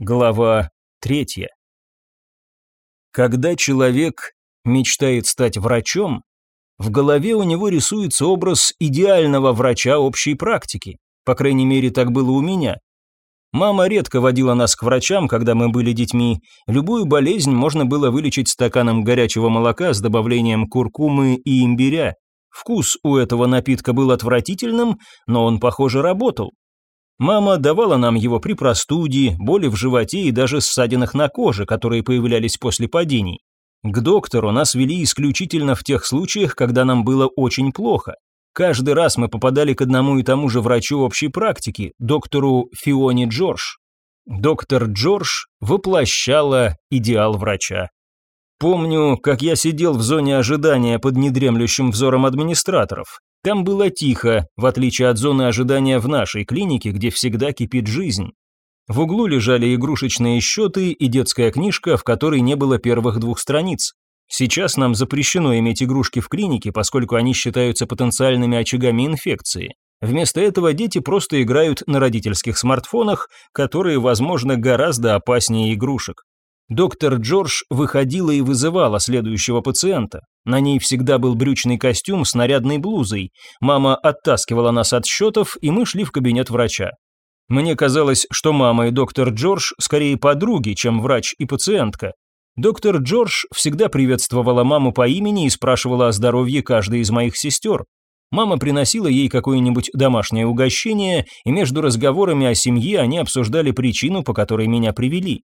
Глава третья. Когда человек мечтает стать врачом, в голове у него рисуется образ идеального врача общей практики. По крайней мере, так было у меня. Мама редко водила нас к врачам, когда мы были детьми. Любую болезнь можно было вылечить стаканом горячего молока с добавлением куркумы и имбиря. Вкус у этого напитка был отвратительным, но он, похоже, работал. Мама давала нам его при простуде, боли в животе и даже ссадинах на коже, которые появлялись после падений. К доктору нас вели исключительно в тех случаях, когда нам было очень плохо. Каждый раз мы попадали к одному и тому же врачу общей практики, доктору Фионе Джордж. Доктор Джордж воплощала идеал врача. Помню, как я сидел в зоне ожидания под недремлющим взором администраторов. Там было тихо, в отличие от зоны ожидания в нашей клинике, где всегда кипит жизнь. В углу лежали игрушечные счеты и детская книжка, в которой не было первых двух страниц. Сейчас нам запрещено иметь игрушки в клинике, поскольку они считаются потенциальными очагами инфекции. Вместо этого дети просто играют на родительских смартфонах, которые, возможно, гораздо опаснее игрушек. Доктор Джордж выходила и вызывала следующего пациента. На ней всегда был брючный костюм с нарядной блузой. Мама оттаскивала нас от счетов, и мы шли в кабинет врача. Мне казалось, что мама и доктор Джордж скорее подруги, чем врач и пациентка. Доктор Джордж всегда приветствовала маму по имени и спрашивала о здоровье каждой из моих сестер. Мама приносила ей какое-нибудь домашнее угощение, и между разговорами о семье они обсуждали причину, по которой меня привели.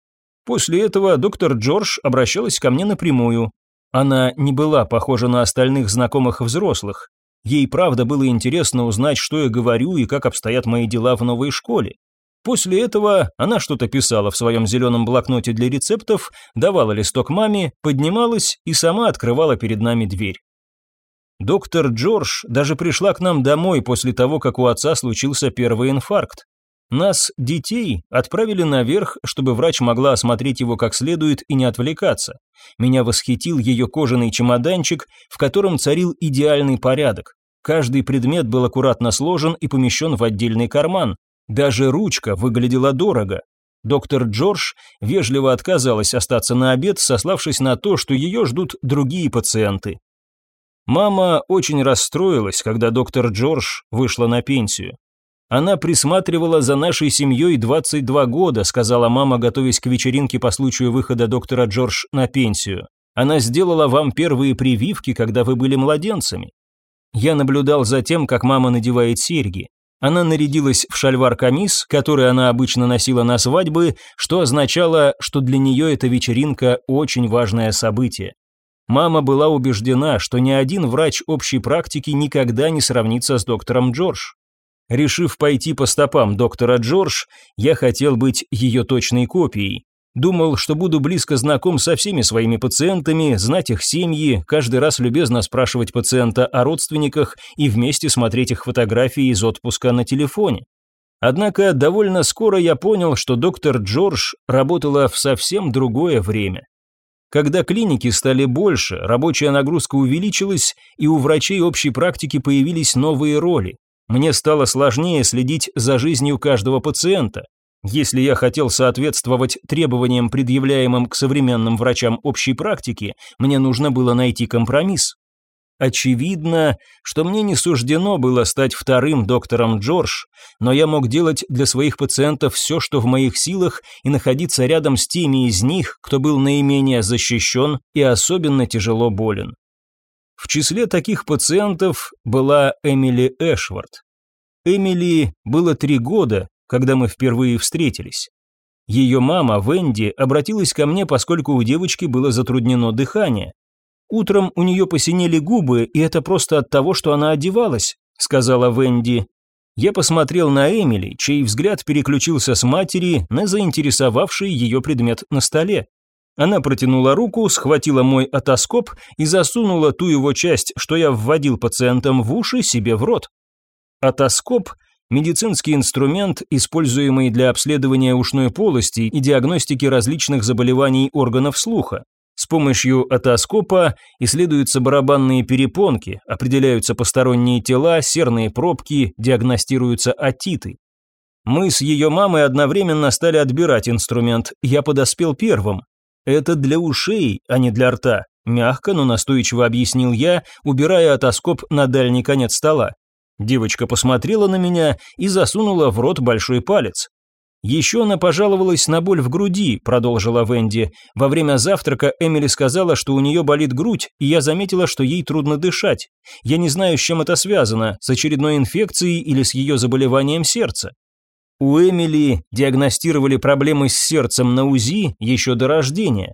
После этого доктор Джордж обращалась ко мне напрямую. Она не была похожа на остальных знакомых взрослых. Ей правда было интересно узнать, что я говорю и как обстоят мои дела в новой школе. После этого она что-то писала в своем зеленом блокноте для рецептов, давала листок маме, поднималась и сама открывала перед нами дверь. Доктор Джордж даже пришла к нам домой после того, как у отца случился первый инфаркт. Нас, детей, отправили наверх, чтобы врач могла осмотреть его как следует и не отвлекаться. Меня восхитил ее кожаный чемоданчик, в котором царил идеальный порядок. Каждый предмет был аккуратно сложен и помещен в отдельный карман. Даже ручка выглядела дорого. Доктор Джордж вежливо отказалась остаться на обед, сославшись на то, что ее ждут другие пациенты. Мама очень расстроилась, когда доктор Джордж вышла на пенсию. Она присматривала за нашей семьей 22 года, сказала мама, готовясь к вечеринке по случаю выхода доктора Джордж на пенсию. Она сделала вам первые прививки, когда вы были младенцами. Я наблюдал за тем, как мама надевает серьги. Она нарядилась в шальвар-камис, который она обычно носила на свадьбы, что означало, что для нее эта вечеринка очень важное событие. Мама была убеждена, что ни один врач общей практики никогда не сравнится с доктором Джордж. Решив пойти по стопам доктора Джордж, я хотел быть ее точной копией. Думал, что буду близко знаком со всеми своими пациентами, знать их семьи, каждый раз любезно спрашивать пациента о родственниках и вместе смотреть их фотографии из отпуска на телефоне. Однако довольно скоро я понял, что доктор Джордж работала в совсем другое время. Когда клиники стали больше, рабочая нагрузка увеличилась, и у врачей общей практики появились новые роли. Мне стало сложнее следить за жизнью каждого пациента. Если я хотел соответствовать требованиям, предъявляемым к современным врачам общей практики, мне нужно было найти компромисс. Очевидно, что мне не суждено было стать вторым доктором Джордж, но я мог делать для своих пациентов все, что в моих силах, и находиться рядом с теми из них, кто был наименее защищен и особенно тяжело болен. В числе таких пациентов была Эмили Эшвард. Эмили было три года, когда мы впервые встретились. Ее мама, Венди, обратилась ко мне, поскольку у девочки было затруднено дыхание. Утром у нее посинели губы, и это просто от того, что она одевалась, сказала Венди. Я посмотрел на Эмили, чей взгляд переключился с матери на заинтересовавший ее предмет на столе. Она протянула руку, схватила мой отоскоп и засунула ту его часть, что я вводил пациентам в уши, себе в рот. Отоскоп – медицинский инструмент, используемый для обследования ушной полости и диагностики различных заболеваний органов слуха. С помощью отоскопа исследуются барабанные перепонки, определяются посторонние тела, серные пробки, диагностируются отиты. Мы с ее мамой одновременно стали отбирать инструмент. Я подоспел первым. Это для ушей, а не для рта. Мягко, но настойчиво объяснил я, убирая отоскоп на дальний конец стола. Девочка посмотрела на меня и засунула в рот большой палец. «Еще она пожаловалась на боль в груди», – продолжила Венди. «Во время завтрака Эмили сказала, что у нее болит грудь, и я заметила, что ей трудно дышать. Я не знаю, с чем это связано, с очередной инфекцией или с ее заболеванием сердца». У Эмили диагностировали проблемы с сердцем на УЗИ еще до рождения.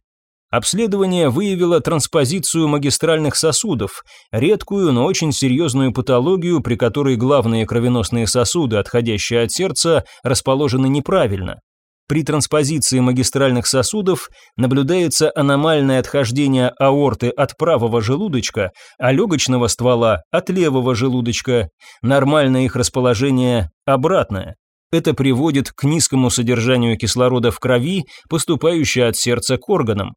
Обследование выявило транспозицию магистральных сосудов, редкую, но очень серьезную патологию, при которой главные кровеносные сосуды, отходящие от сердца, расположены неправильно. При транспозиции магистральных сосудов наблюдается аномальное отхождение аорты от правого желудочка, а легочного ствола от левого желудочка. Нормальное их расположение обратное. Это приводит к низкому содержанию кислорода в крови, поступающей от сердца к органам.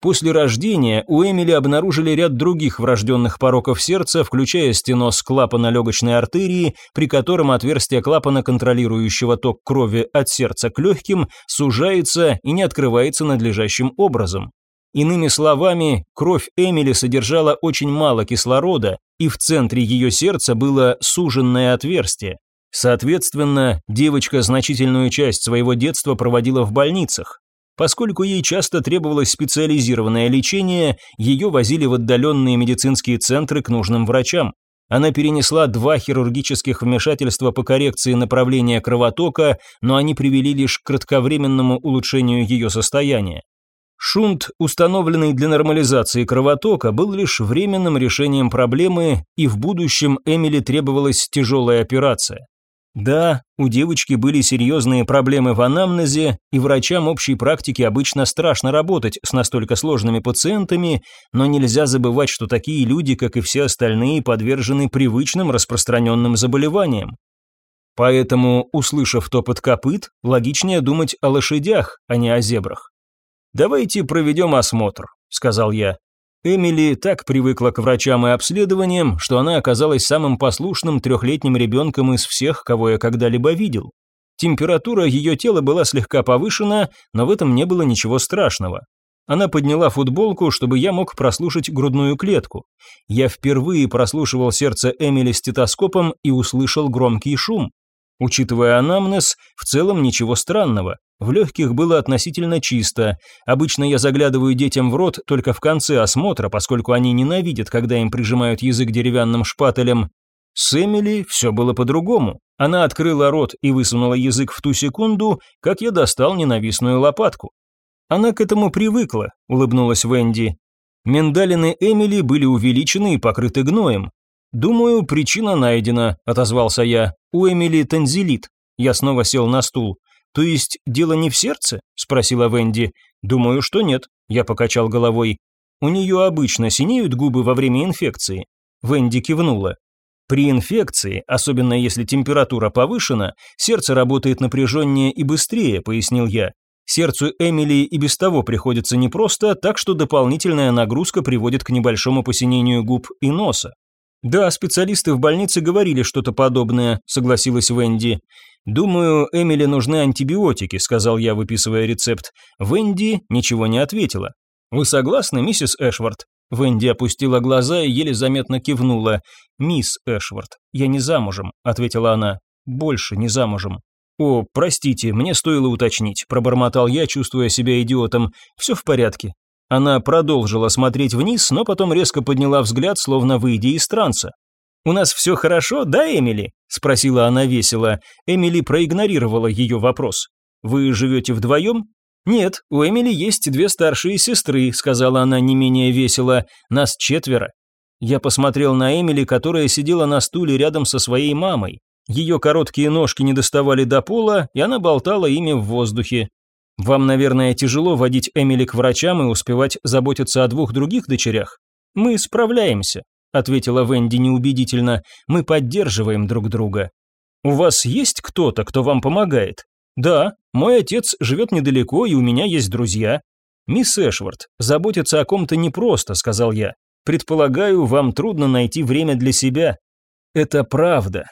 После рождения у Эмили обнаружили ряд других врожденных пороков сердца, включая стеноз клапана легочной артерии, при котором отверстие клапана, контролирующего ток крови от сердца к легким, сужается и не открывается надлежащим образом. Иными словами, кровь Эмили содержала очень мало кислорода, и в центре ее сердца было суженное отверстие. Соответственно, девочка значительную часть своего детства проводила в больницах. Поскольку ей часто требовалось специализированное лечение, ее возили в отдаленные медицинские центры к нужным врачам. Она перенесла два хирургических вмешательства по коррекции направления кровотока, но они привели лишь к кратковременному улучшению ее состояния. Шунт, установленный для нормализации кровотока, был лишь временным решением проблемы, и в будущем Эмили требовалась тяжелая операция. Да, у девочки были серьезные проблемы в анамнезе, и врачам общей практики обычно страшно работать с настолько сложными пациентами, но нельзя забывать, что такие люди, как и все остальные, подвержены привычным распространенным заболеваниям. Поэтому, услышав топот копыт, логичнее думать о лошадях, а не о зебрах. «Давайте проведем осмотр», — сказал я. Эмили так привыкла к врачам и обследованиям, что она оказалась самым послушным трехлетним ребенком из всех, кого я когда-либо видел. Температура ее тела была слегка повышена, но в этом не было ничего страшного. Она подняла футболку, чтобы я мог прослушать грудную клетку. Я впервые прослушивал сердце Эмили стетоскопом и услышал громкий шум. Учитывая анамнез, в целом ничего странного. В легких было относительно чисто. Обычно я заглядываю детям в рот только в конце осмотра, поскольку они ненавидят, когда им прижимают язык деревянным шпателем. С Эмили все было по-другому. Она открыла рот и высунула язык в ту секунду, как я достал ненавистную лопатку. Она к этому привыкла, улыбнулась Венди. Миндалины Эмили были увеличены и покрыты гноем. «Думаю, причина найдена», – отозвался я. «У Эмили танзелит». Я снова сел на стул. «То есть дело не в сердце?» – спросила Венди. «Думаю, что нет», – я покачал головой. «У нее обычно синеют губы во время инфекции». Венди кивнула. При инфекции, особенно если температура повышена, сердце работает напряженнее и быстрее, пояснил я. Сердцу Эмили и без того приходится непросто, так что дополнительная нагрузка приводит к небольшому посинению губ и носа. «Да, специалисты в больнице говорили что-то подобное», – согласилась Венди. «Думаю, Эмили нужны антибиотики», – сказал я, выписывая рецепт. Венди ничего не ответила. «Вы согласны, миссис Эшвард?» Венди опустила глаза и еле заметно кивнула. «Мисс Эшвард, я не замужем», – ответила она. «Больше не замужем». «О, простите, мне стоило уточнить», – пробормотал я, чувствуя себя идиотом. «Все в порядке. Она продолжила смотреть вниз, но потом резко подняла взгляд, словно выйдя из транса. «У нас все хорошо, да, Эмили?» – спросила она весело. Эмили проигнорировала ее вопрос. «Вы живете вдвоем?» «Нет, у Эмили есть две старшие сестры», – сказала она не менее весело. «Нас четверо». Я посмотрел на Эмили, которая сидела на стуле рядом со своей мамой. Ее короткие ножки не доставали до пола, и она болтала ими в воздухе. Вам, наверное, тяжело водить Эмили к врачам и успевать заботиться о двух других дочерях. Мы справляемся, ответила Венди неубедительно. Мы поддерживаем друг друга. У вас есть кто-то, кто вам помогает? Да, мой отец живет недалеко, и у меня есть друзья. Мисс Эшвард, заботиться о ком-то непросто, сказал я. Предполагаю, вам трудно найти время для себя. Это правда.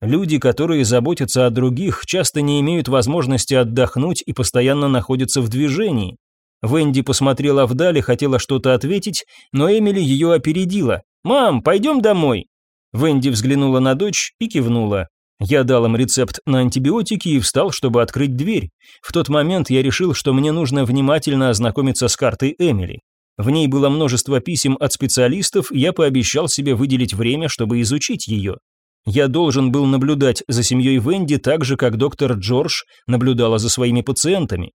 Люди, которые заботятся о других, часто не имеют возможности отдохнуть и постоянно находятся в движении. Венди посмотрела вдаль и хотела что-то ответить, но Эмили ее опередила. «Мам, пойдем домой!» Венди взглянула на дочь и кивнула. Я дал им рецепт на антибиотики и встал, чтобы открыть дверь. В тот момент я решил, что мне нужно внимательно ознакомиться с картой Эмили. В ней было множество писем от специалистов, я пообещал себе выделить время, чтобы изучить ее. Я должен был наблюдать за семьей Венди так же, как доктор Джордж наблюдала за своими пациентами.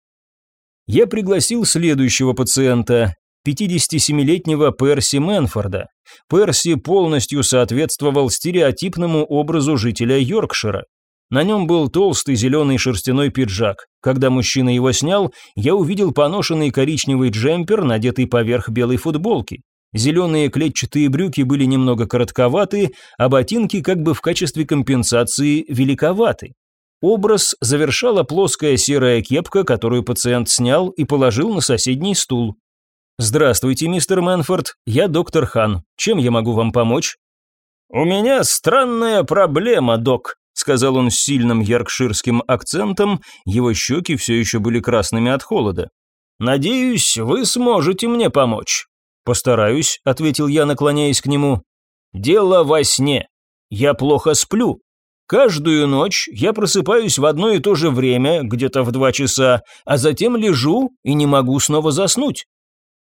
Я пригласил следующего пациента, 57-летнего Перси Мэнфорда. Перси полностью соответствовал стереотипному образу жителя Йоркшира. На нем был толстый зеленый шерстяной пиджак. Когда мужчина его снял, я увидел поношенный коричневый джемпер, надетый поверх белой футболки. Зеленые клетчатые брюки были немного коротковаты, а ботинки как бы в качестве компенсации великоваты. Образ завершала плоская серая кепка, которую пациент снял и положил на соседний стул. «Здравствуйте, мистер Мэнфорд, я доктор Хан. Чем я могу вам помочь?» «У меня странная проблема, док», — сказал он с сильным яркширским акцентом, его щеки все еще были красными от холода. «Надеюсь, вы сможете мне помочь». «Постараюсь», — ответил я, наклоняясь к нему. «Дело во сне. Я плохо сплю. Каждую ночь я просыпаюсь в одно и то же время, где-то в два часа, а затем лежу и не могу снова заснуть.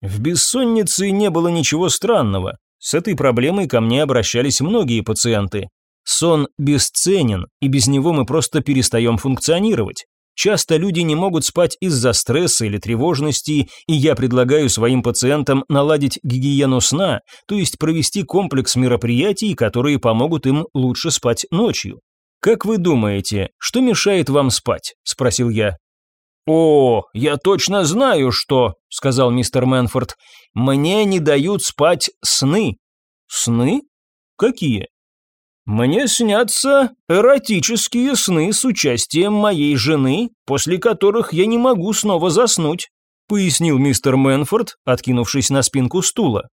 В бессоннице не было ничего странного. С этой проблемой ко мне обращались многие пациенты. Сон бесценен, и без него мы просто перестаем функционировать. Часто люди не могут спать из-за стресса или тревожности, и я предлагаю своим пациентам наладить гигиену сна, то есть провести комплекс мероприятий, которые помогут им лучше спать ночью. «Как вы думаете, что мешает вам спать?» – спросил я. «О, я точно знаю, что», — сказал мистер Мэнфорд. «Мне не дают спать сны». «Сны? Какие?» «Мне снятся эротические сны с участием моей жены, после которых я не могу снова заснуть», пояснил мистер Мэнфорд, откинувшись на спинку стула.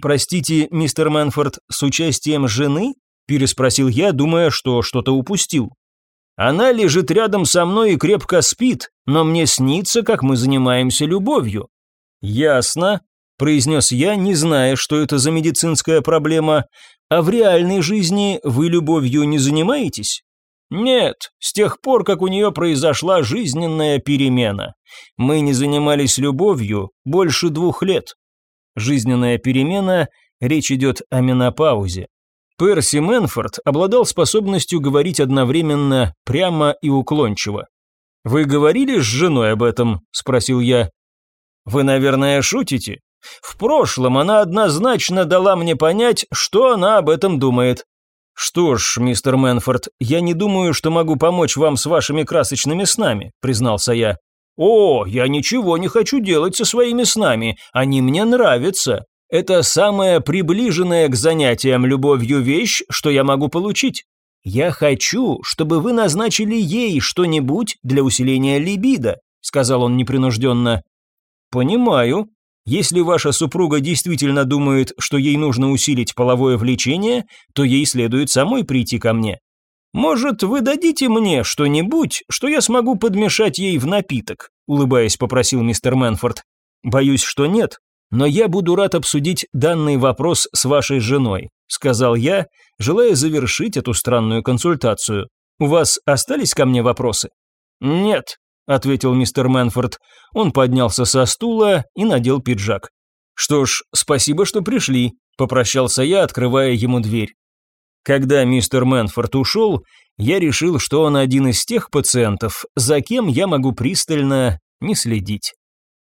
«Простите, мистер Мэнфорд, с участием жены?» переспросил я, думая, что что-то упустил. Она лежит рядом со мной и крепко спит, но мне снится, как мы занимаемся любовью». «Ясно», – произнес я, не зная, что это за медицинская проблема. «А в реальной жизни вы любовью не занимаетесь?» «Нет, с тех пор, как у нее произошла жизненная перемена. Мы не занимались любовью больше двух лет». Жизненная перемена, речь идет о менопаузе. Перси Мэнфорд обладал способностью говорить одновременно прямо и уклончиво. «Вы говорили с женой об этом?» – спросил я. «Вы, наверное, шутите? В прошлом она однозначно дала мне понять, что она об этом думает». «Что ж, мистер Мэнфорд, я не думаю, что могу помочь вам с вашими красочными снами», – признался я. «О, я ничего не хочу делать со своими снами, они мне нравятся. Это самая приближенная к занятиям любовью вещь, что я могу получить. Я хочу, чтобы вы назначили ей что-нибудь для усиления либидо, сказал он непринужденно. Понимаю. Если ваша супруга действительно думает, что ей нужно усилить половое влечение, то ей следует самой прийти ко мне. Может, вы дадите мне что-нибудь, что я смогу подмешать ей в напиток, улыбаясь, попросил мистер Мэнфорд. Боюсь, что нет, но я буду рад обсудить данный вопрос с вашей женой», сказал я, желая завершить эту странную консультацию. «У вас остались ко мне вопросы?» «Нет», ответил мистер Мэнфорд. Он поднялся со стула и надел пиджак. «Что ж, спасибо, что пришли», – попрощался я, открывая ему дверь. Когда мистер Мэнфорд ушел, я решил, что он один из тех пациентов, за кем я могу пристально не следить.